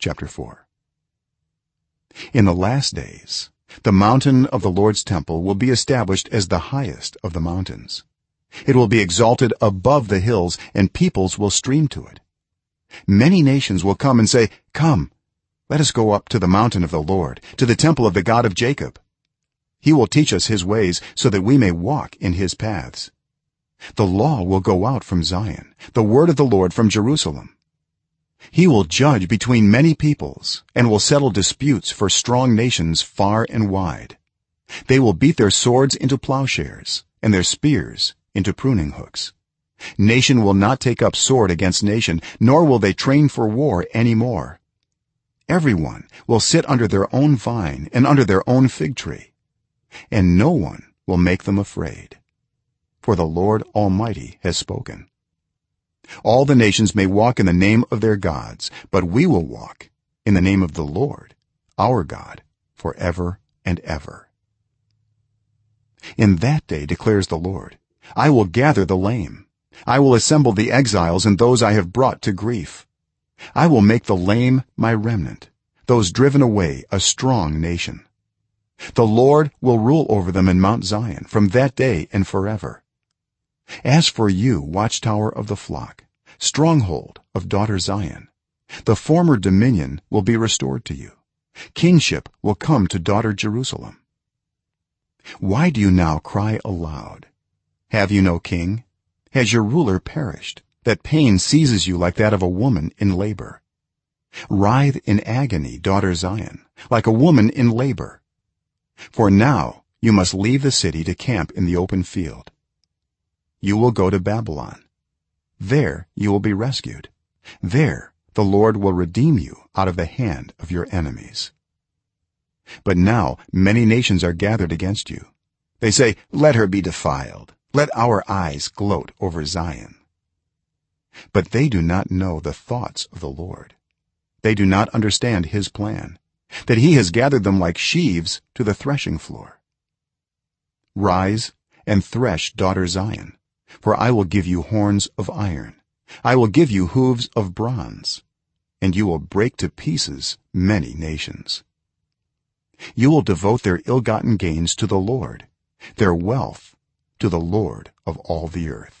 chapter 4 in the last days the mountain of the lord's temple will be established as the highest of the mountains. It will be exalted above the hills and peoples will stream to it. Many nations will come and say come let us go up to the mountain of the lord to the temple of the god of jacob. He will teach us his ways so that we may walk in his paths. The law will go out from zion the word of the lord from jerusalem he will judge between many peoples and will settle disputes for strong nations far and wide. They will beat their swords into plowshares and their spears into pruning hooks. Nation will not take up sword against nation nor will they train for war any more everyone will sit under their own vine and under their own fig tree and no one will make them afraid. For the lord almighty has spoken all the nations may walk in the name of their gods but we will walk in the name of the lord our god forever and ever. In that day declares the lord i will gather the lame. I will assemble the exiles and those i have brought to grief. I will make the lame my remnant those driven away a strong nation. The lord will rule over them in mount zion from that day and forever as for you watchtower of the flock stronghold of daughter zion the former dominion will be restored to you. Kingship will come to daughter jerusalem. Why do you now cry aloud? Have you no king? Has your ruler perished that pain seizes you like that of a woman in labor? Writhe in agony daughter zion like a woman in labor. For now you must leave the city to camp in the open field you will go to babylon. There you will be rescued. There the lord will redeem you out of the hand of your enemies. But now many nations are gathered against you. They say let her be defiled. Let our eyes gloat over zion. But they do not know the thoughts of the lord. They do not understand his plan that he has gathered them like sheaves to the threshing floor. Rise and thresh daughter zion for i will give you horns of iron. I will give you hooves of bronze. And you will break to pieces many nations. You will devote their ill-gotten gains to the lord their wealth to the lord of all the earth